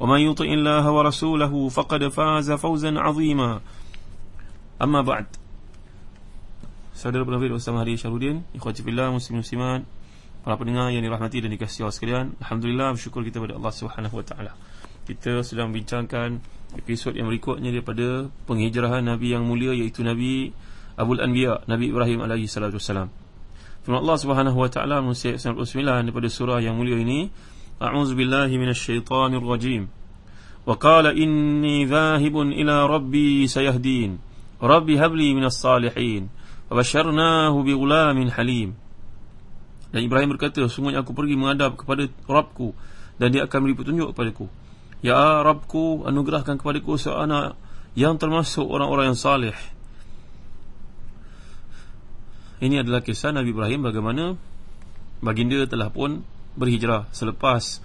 ومن يطع الله ورسوله فقد فاز فوزا عظيما أما بعد Saudara penafir Ustaz Mahdi Syarudin Ikhwati fillah muslim muslimat Para pendengar yang dirahmati dan dikasihi Allah sekalian Alhamdulillah bersyukur kita kepada Allah Subhanahu Wa Taala. Kita sedang bincangkan episod yang berikutnya daripada penghijrahan Nabi yang mulia iaitu Nabi Abul Anbiya Nabi Ibrahim alaihi salatu wassalam. Firman Allah Subhanahu wa taala Musa 99 daripada surah yang mulia ini أعوذ بالله من الشيطان الرجيم وقال إني ذاهب إلى ربي سيهدين ربي هب لي من الصالحين فبشرناه بغلام حليم Dan Ibrahim berkata, sungguhnya aku pergi menghadap kepada Rabbku dan dia akan beri petunjuk kepadaku. Ya Rabbku, anugerahkan kepadaku seorang anak yang termasuk orang-orang yang salih. Ini adalah kisah Nabi Ibrahim bagaimana baginda telah pun berhijrah selepas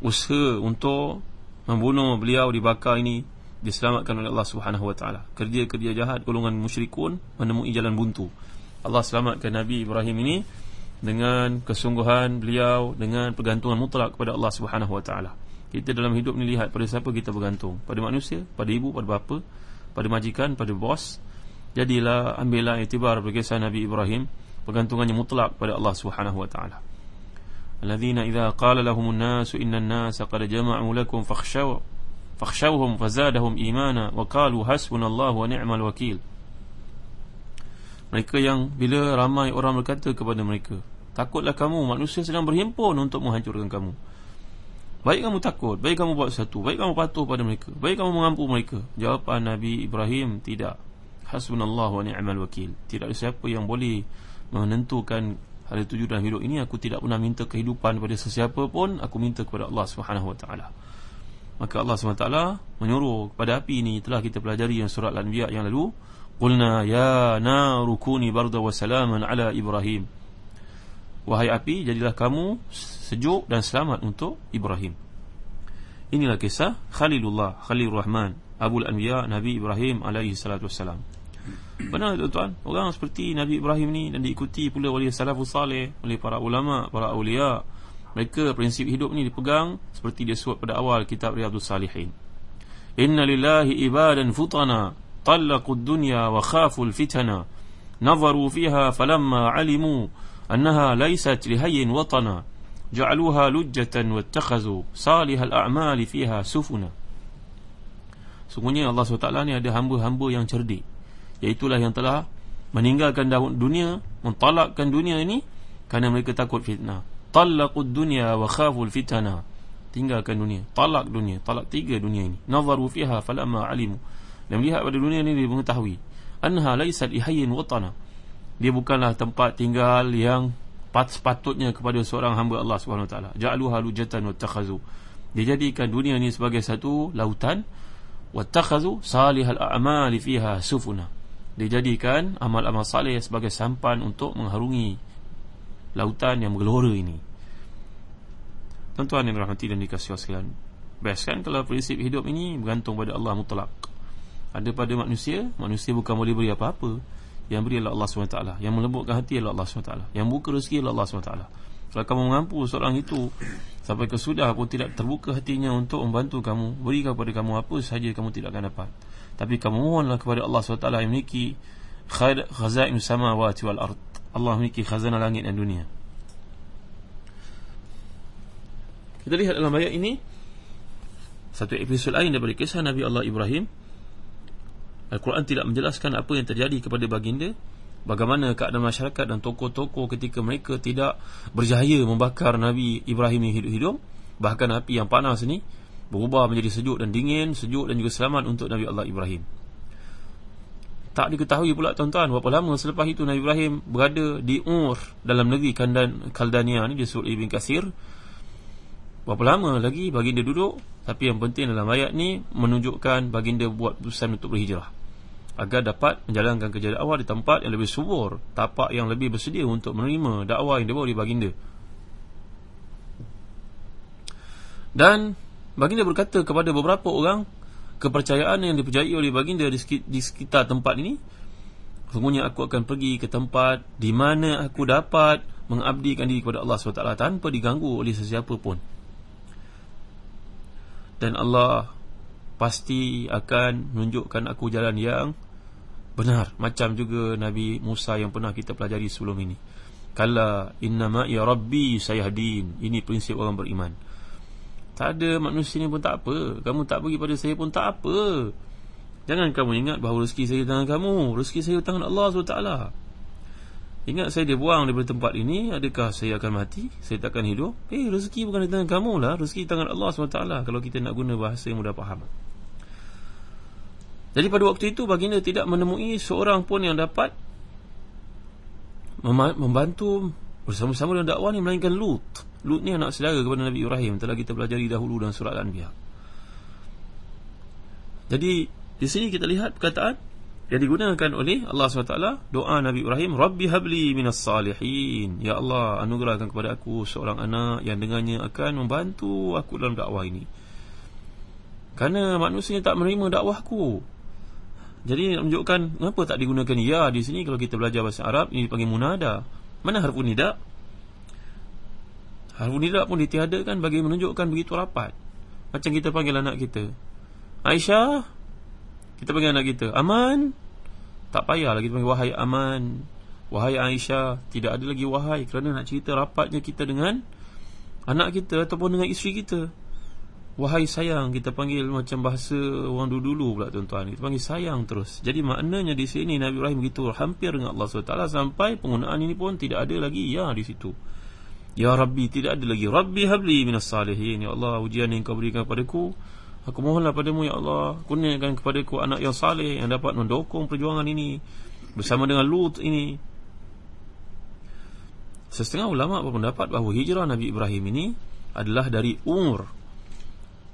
usaha untuk membunuh beliau dibakar ini diselamatkan oleh Allah Subhanahu wa taala. Kerja-kerja jahat golongan musyrikun menemui jalan buntu. Allah selamatkan Nabi Ibrahim ini dengan kesungguhan beliau dengan pergantungan mutlak kepada Allah Subhanahu wa taala. Kita dalam hidup ni lihat pada siapa kita bergantung? Pada manusia, pada ibu, pada bapa, pada majikan, pada bos. Jadilah ambillah iktibar bagi Nabi Ibrahim pergantungannya mutlak pada Allah Subhanahu wa taala. الذين إذا قال لهم الناس إن الناس قد جمعوا لكم فاخشوا فاخشوهم فزادهم إيمانا وقالوا حسبنا الله ونعم الوكيل Mereka yang bila ramai orang berkata kepada mereka Takutlah kamu, manusia sedang berhimpun untuk menghancurkan kamu Baik kamu takut, baik kamu buat satu Baik kamu patuh pada mereka, baik kamu mengampu mereka Jawapan Nabi Ibrahim, tidak Hasbunallah wa ni'mal wakil Tidak ada siapa yang boleh menentukan hal tujuh dalam hidup ini aku tidak pernah minta kehidupan kepada sesiapa pun aku minta kepada Allah Subhanahu wa taala. Maka Allah Subhanahu wa taala menyuruh kepada api ini telah kita pelajari yang surat al-anbiya yang lalu qulna ya naru kuni barda wa salaman ala ibrahim. Wahai api jadilah kamu sejuk dan selamat untuk ibrahim. Inilah kisah khalilullah khalilur rahman abul anbiya nabi ibrahim alaihi salatu wassalam Benar tuan-tuan. Orang seperti Nabi Ibrahim ni Dan diikuti pula oleh salafus salih Oleh para ulama, para awliya Mereka prinsip hidup ni dipegang Seperti dia suat pada awal kitab Riyadus Salihin. Inna lillahi ibadan futana Tallaqud dunya wa khaful fitana. Nazaru fiha falamma alimu Annaha laysat lihayin watana. Ja'aluha lujjatan wattakhazu Salihal a'mali fiha sufuna. Sungguhnya Allah SWT ni ada hamba-hamba yang cerdik Iaitulah yang telah meninggalkan dunia Mentalakkan dunia ini Kerana mereka takut fitnah. Talaqud dunia wa khaful fitana Tinggalkan dunia. Talak dunia. Talak tiga dunia ini. Nazaru fiha falamma alimu. Dan melihat pada dunia ini dia mengetahui Anha laisat ihayin watana. Dia bukanlah tempat tinggal yang Sepatutnya kepada seorang hamba Allah SWT Ja'aluha lujatan wa Dia jadikan dunia ini sebagai satu lautan. Wa takhazu salihal a'amali fiha sufuna dijadikan amal-amal saleh sebagai sampan untuk mengharungi lautan yang bergelora ini. Tuan-tuan yang dirahmati dan dikasihi sekalian. Best kan kalau prinsip hidup ini bergantung pada Allah mutlak. Ada pada manusia, manusia bukan boleh beri apa-apa. Yang beri adalah Allah SWT Yang melembutkan hati adalah Allah SWT Yang buka rezeki adalah Allah SWT Kalau kamu mengampu seorang itu Sampai kesudah pun tidak terbuka hatinya Untuk membantu kamu Berikan kepada kamu apa sahaja kamu tidak akan dapat tapi kamu mohonlah kepada Allah SWT yang memiliki khazain samawati wal ard. Allah memiliki khazanah langit dan dunia. Kita lihat dalam ayat ini satu episod lain daripada kisah Nabi Allah Ibrahim Al-Quran tidak menjelaskan apa yang terjadi kepada baginda Bagaimana keadaan masyarakat dan tokoh-tokoh ketika mereka tidak berjaya membakar Nabi Ibrahim yang hidup-hidup Bahkan api yang panas ini berubah menjadi sejuk dan dingin Sejuk dan juga selamat untuk Nabi Allah Ibrahim. Tak diketahui pula tuan-tuan Berapa lama selepas itu Nabi Ibrahim berada di Ur Dalam negeri Kaldania ini disebut Ibn Kasir Berapa lama lagi baginda duduk? Tapi yang penting dalam ayat ni Menunjukkan baginda buat keputusan untuk berhijrah Agar dapat menjalankan kerja dakwah Di tempat yang lebih subur Tapak yang lebih bersedia untuk menerima dakwah yang dibawa oleh baginda. Dan baginda berkata kepada beberapa orang Kepercayaan yang dipercayai oleh baginda di sekitar tempat ini Sungguhnya aku akan pergi ke tempat Di mana aku dapat mengabdikan diri kepada Allah SWT Tanpa diganggu oleh sesiapa pun. Dan Allah pasti akan menunjukkan aku jalan yang benar. Macam juga Nabi Musa yang pernah kita pelajari sebelum ini. Kala innama ya rabbi sayahdin. Ini prinsip orang beriman. Tak ada manusia ni pun tak apa. Kamu tak bagi pada saya pun tak apa. Jangan kamu ingat bahawa rezeki saya tangan kamu. Rezeki saya tangan Allah SWT. Ingat saya dibuang daripada tempat ini Adakah saya akan mati? Saya takkan hidup? Eh rezeki bukan di tangan kamu lah. Rezeki tangan Allah SWT Kalau kita nak guna bahasa yang mudah faham Jadi pada waktu itu Baginda tidak menemui seorang pun yang dapat Membantu bersama-sama dengan dakwah ni Melainkan Lut. Lut ni anak saudara kepada Nabi Ibrahim. Telah kita pelajari dahulu dalam surat Al-Anbiya. Jadi di sini kita lihat perkataan yang digunakan oleh Allah SWT doa Nabi Ibrahim Rabbi habli minas salihin. Ya Allah anugerahkan kepada aku seorang anak yang dengannya akan membantu aku dalam dakwah ini. Kerana manusia tak menerima dakwahku jadi menunjukkan kenapa tak digunakan ya di sini kalau kita belajar bahasa Arab ini dipanggil munada. Mana harfun nida? Harfun nida pun ditiadakan bagi menunjukkan begitu rapat. Macam kita panggil anak kita. Aisyah kita panggil anak kita. Aman? Tak payah lagi panggil Wahai Aman. Wahai Aisyah Tidak ada lagi wahai Kerana nak cerita rapatnya kita dengan Anak kita Ataupun dengan isteri kita Wahai sayang Kita panggil macam bahasa Orang dulu-dulu pula tuan-tuan. Kita panggil sayang terus. Jadi maknanya di sini Nabi Ibrahim begitu Hampir dengan Allah SWT Sampai penggunaan ini pun Tidak ada lagi. Ya di situ. Ya Rabbi Tidak ada lagi. Rabbi habli minas salihin. Ya Allah ujian yang kau berikan kepadaku Aku mohonlah padamu ya Allah. Kurniakan kepada ku anak yang saleh Yang dapat mendukung perjuangan ini Bersama dengan Lut ini. Setengah ulama berpendapat bahawa hijrah Nabi Ibrahim ini Adalah dari Ur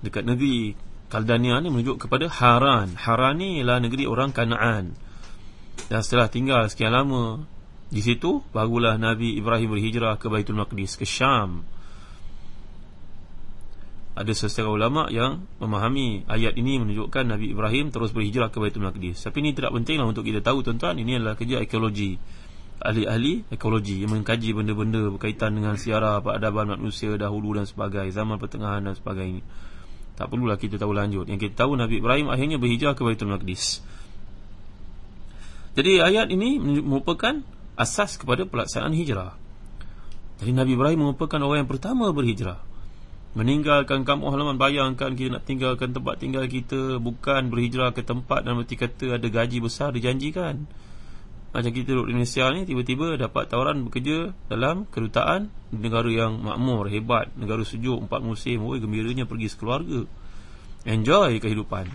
Dekat negeri Kaldania ini menuju kepada Haran Haran ini ialah negeri orang Kanaan Dan setelah tinggal sekian lama Di situ Barulah Nabi Ibrahim berhijrah ke Baitul Maqdis Ke Syam ada sesetengah ulama yang memahami ayat ini menunjukkan Nabi Ibrahim terus berhijrah ke Baitul Maqdis. Tapi ini tidak pentinglah untuk kita tahu tuan-tuan, ini adalah kerja ekologi. Ahli-ahli ekologi yang mengkaji benda-benda berkaitan dengan siara peradaban manusia dahulu dan sebagainya, zaman pertengahan dan sebagainya. Tak perlulah kita tahu lanjut. Yang kita tahu Nabi Ibrahim akhirnya berhijrah ke Baitul Maqdis. Jadi ayat ini merupakan asas kepada pelaksanaan hijrah. Jadi Nabi Ibrahim merupakan orang yang pertama berhijrah meninggalkan kampung halaman bayangkan kita nak tinggalkan tempat tinggal kita bukan berhijrah ke tempat dan berarti kata ada gaji besar dijanjikan macam kita duduk di Indonesia ni tiba-tiba dapat tawaran bekerja dalam kedutaan negara yang makmur, hebat, negara sejuk, empat musim, oi gembiranya pergi sekeluarga. Enjoy kehidupan.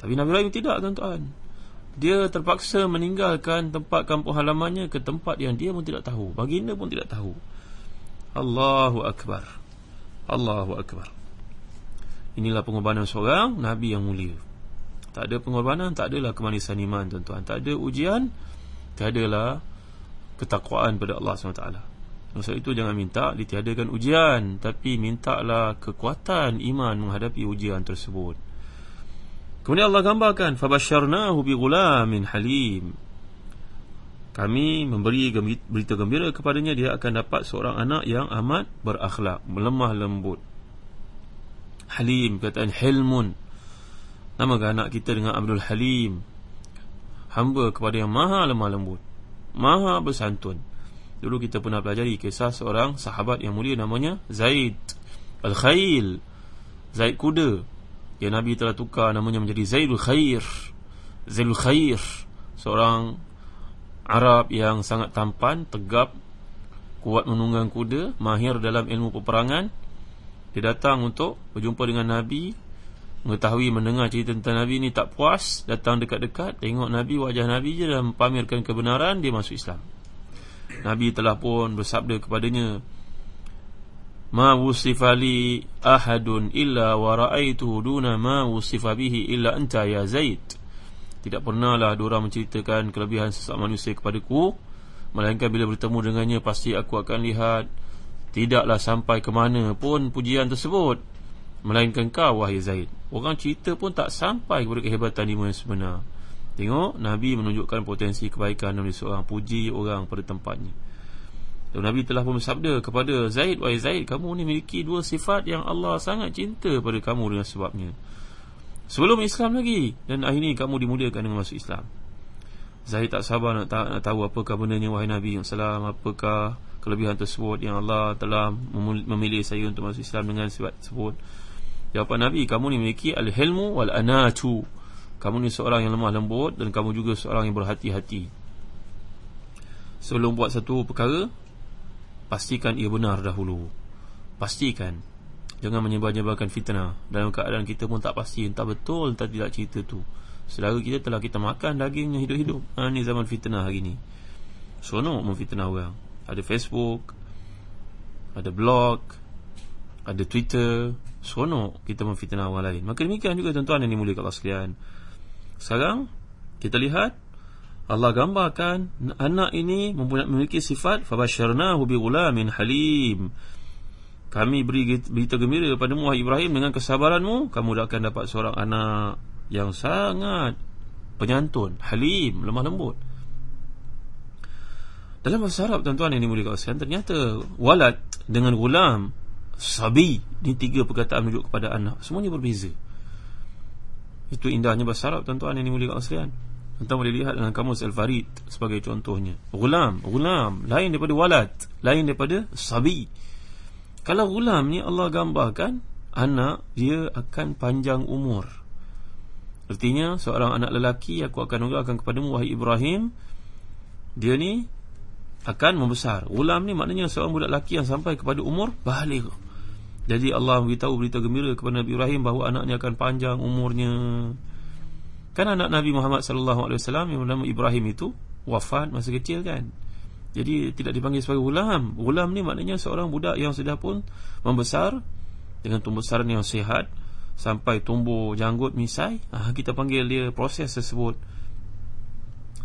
Tapi Nabi Ibrahim tidak tuan-tuan. Dia terpaksa meninggalkan tempat kampung halamannya ke tempat yang dia pun tidak tahu. Baginda pun tidak tahu. Allahu Akbar. Allahu Akbar. Inilah pengorbanan seorang Nabi yang mulia. Tak ada pengorbanan Tak adalah kemanisan iman tuan-tuan. Tak ada ujian Tak adalah Ketakwaan pada Allah SWT Sebab itu jangan minta ditiadakan ujian Tapi mintalah kekuatan iman Menghadapi ujian tersebut. Kemudian Allah gambarkan bi gulamin halim. Kami memberi berita gembira kepadanya dia akan dapat seorang anak yang amat berakhlak melemah lembut. Halim kataan Hilmun nama anak kita dengan Abdul Halim hamba kepada yang maha lemah lembut maha bersantun. Dulu kita pernah pelajari kisah seorang sahabat yang mulia namanya Zaid Al-Khail Zaid kuda yang Nabi telah tukar namanya menjadi Zaidul Khair. Zul Khair Seorang Arab yang sangat tampan Tegap Kuat menunggang kuda Mahir dalam ilmu peperangan. Dia datang untuk berjumpa dengan Nabi Mengetahui mendengar cerita tentang Nabi ni tak puas Datang dekat-dekat Tengok Nabi wajah Nabi je Dan pamerkan kebenaran Dia masuk Islam. Nabi telah pun bersabda kepadanya Ma wusifali ahadun illa wa ra'aitu duna ma wusifa bihi illa anta ya Zaid. Tidak pernahlah diorang menceritakan kelebihan sesak manusia kepadaku Melainkan bila bertemu dengannya pasti aku akan lihat Tidaklah sampai ke mana pun pujian tersebut Melainkan kau wahai Zaid. Orang cerita pun tak sampai kepada kehebatan dia yang sebenar. Tengok Nabi menunjukkan potensi kebaikan Nabi seorang puji orang pada tempatnya. Dan Nabi telah pun bersabda kepada Zaid Wahai Zaid kamu ni memiliki dua sifat yang Allah sangat cinta pada kamu dengan sebabnya. Sebelum Islam lagi Dan akhirnya kamu dimudahkan dengan masuk Islam. Zaid tak sabar nak, tak, nak tahu apakah benarnya Wahai Nabi SAW Apakah kelebihan tersebut yang Allah telah memilih saya untuk masuk Islam dengan sifat tersebut Jawapan Nabi Kamu ni memiliki al-hilmu wal-anatu. Kamu ni seorang yang lemah lembut Dan kamu juga seorang yang berhati-hati. Sebelum buat satu perkara Pastikan ia benar dahulu. Pastikan. Jangan menyebar-nyebarkan fitnah. Dalam keadaan kita pun tak pasti Entah betul entah tidak cerita tu. Selagi kita telah kita makan dagingnya hidup-hidup. Ha, Ini zaman fitnah hari ni. Sonok memfitnah orang. Ada Facebook Ada blog Ada Twitter seronok kita memfitnah orang lain. Maka demikian juga tuan-tuan yang dimuliakan Allah sekalian. Sekarang kita lihat Allah gambarkan anak ini memiliki sifat fabasyarnahu bighulamin halim. Kami beri berita gembira kepada Muhammad Ibrahim dengan kesabaranmu, kamu akan dapat seorang anak yang sangat penyantun, halim, lemah lembut. Dalam bahasa Arab tuan-tuan yang dimuliakan sekalian, ternyata walad dengan gulam Sabi Ini tiga perkataan menunjuk kepada anak. Semuanya berbeza. Itu indahnya bahasa Arab Tuan-tuan yang dimulai kat sekalian. Tuan-tuan boleh lihat dalam kamus Al-Farid Sebagai contohnya. Gulam Gulam Lain daripada walad Lain daripada Sabi. Kalau gulam ni Allah gambarkan Anak Dia akan panjang umur. Artinya Seorang anak lelaki Aku akan urahkan kepadamu Wahai Ibrahim Dia ni akan membesar. Ulam ni maknanya seorang budak lelaki yang sampai kepada umur balik jadi Allah beritahu berita gembira kepada Nabi Ibrahim bahawa anaknya akan panjang umurnya. Kan anak Nabi Muhammad sallallahu alaihi wasallam yang bernama Ibrahim itu wafat masa kecil kan. Jadi tidak dipanggil sebagai ulam. Ulam ni maknanya seorang budak yang sudah pun membesar dengan tumbuhan yang sihat sampai tumbuh janggut misai. Ah kita panggil dia proses tersebut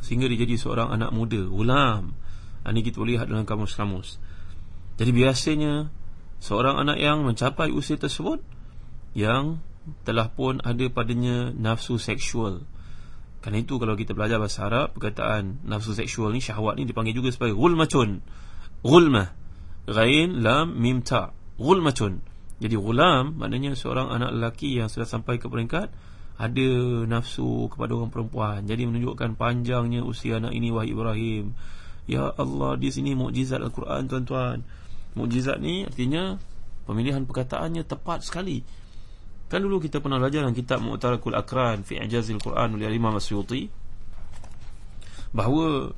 sehingga dia jadi seorang anak muda, ulam. Ini ah, kita boleh lihat dalam kamus-kamus. Jadi biasanya seorang anak yang mencapai usia tersebut yang telah pun ada padanya nafsu seksual. Kerana itu kalau kita belajar bahasa Arab perkataan nafsu seksual ni syahwat ni dipanggil juga sebagai ghulmatun. Ghulmah. Ghain lam mim ta. Ghulmatun. Jadi ghulam maknanya seorang anak lelaki yang sudah sampai ke peringkat ada nafsu kepada orang perempuan. Jadi menunjukkan panjangnya usia anak ini wahai Ibrahim. Ya Allah di sini mukjizat Al-Quran tuan-tuan. Mukjizat ni artinya pemilihan perkataannya tepat sekali. Kan dulu kita pernah belajar dalam kitab Mu'tarakul Akran fi Ijazil Quran oleh Imam Asyuti bahawa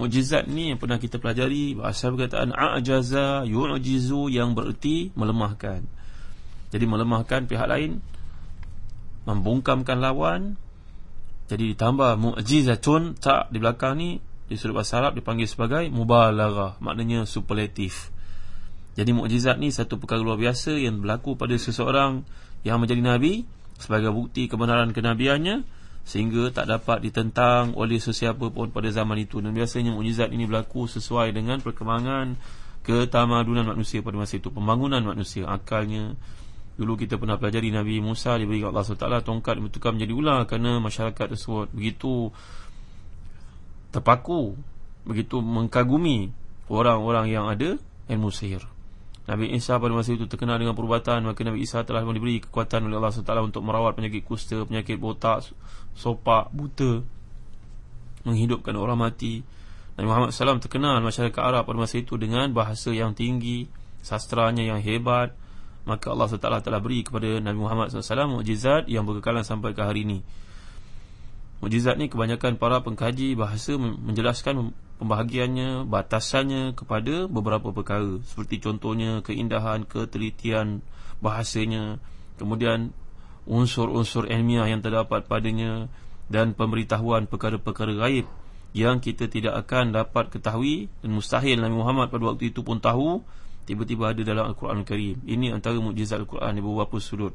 mukjizat ni yang pernah kita pelajari bahasa perkataan a'jaza yu'jizu yang bererti melemahkan. Jadi melemahkan pihak lain membungkamkan lawan jadi ditambah mukjizatun tak di belakang ni di sudut bahasa Arab dipanggil sebagai mubalaghah maknanya superlatif jadi mukjizat ni satu perkara luar biasa yang berlaku pada seseorang yang menjadi nabi sebagai bukti kebenaran kenabiannya sehingga tak dapat ditentang oleh sesiapa pun pada zaman itu. Dan biasanya mukjizat ini berlaku sesuai dengan perkembangan ketamadunan manusia pada masa itu, pembangunan manusia, akalnya. Dulu kita pernah pelajari Nabi Musa diberi Allah SWT tongkat bertukar menjadi ular kerana masyarakat tersebut begitu terpaku, begitu mengkagumi orang-orang yang ada ilmu sihir. Nabi Isa pada masa itu terkenal dengan perubatan Maka Nabi Isa telah diberi kekuatan oleh Allah SWT Untuk merawat penyakit kusta, penyakit botak, sopak, buta Menghidupkan orang mati. Nabi Muhammad SAW terkenal masyarakat Arab pada masa itu Dengan bahasa yang tinggi Sastranya yang hebat. Maka Allah SWT telah beri kepada Nabi Muhammad SAW Mujizat yang berkekalan sampai ke hari ini. Mujizat ni kebanyakan para pengkaji bahasa menjelaskan pembahagiannya, batasannya kepada beberapa perkara. Seperti contohnya keindahan, ketelitian bahasanya. Kemudian unsur-unsur ilmiah yang terdapat padanya Dan pemberitahuan perkara-perkara gaib Yang kita tidak akan dapat ketahui Dan mustahil Nabi Muhammad pada waktu itu pun tahu Tiba-tiba ada dalam Al-Quran Al-Karim. Ini antara mujizat Al-Quran di beberapa sudut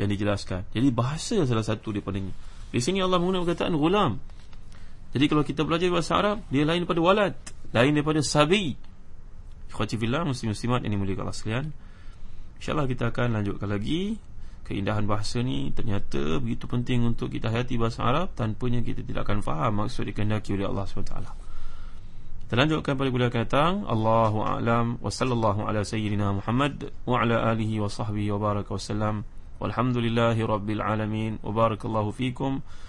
Yang dijelaskan. Jadi bahasa salah satu daripadanya. Di sini Allah menggunakan perkataan gulam. Jadi kalau kita belajar bahasa Arab Dia lain daripada walad Lain daripada sabi. Khotibillah muslim-muslimat yang dimulikkan Allah sekalian. InsyaAllah kita akan lanjutkan lagi Keindahan bahasa ni. Ternyata begitu penting untuk kita hayati bahasa Arab Tanpanya kita tidak akan faham maksud dikendaki oleh Allah SWT Kita lanjutkan pada kuliah akan datang. Allahu'alam wa sallallahu ala sayyidina Muhammad Wa ala alihi wa sahbihi wa baraka wa sallam. Walhamdulillahi rabbil alamin. Wa barakallahu fikum Wa barakallahu fikum.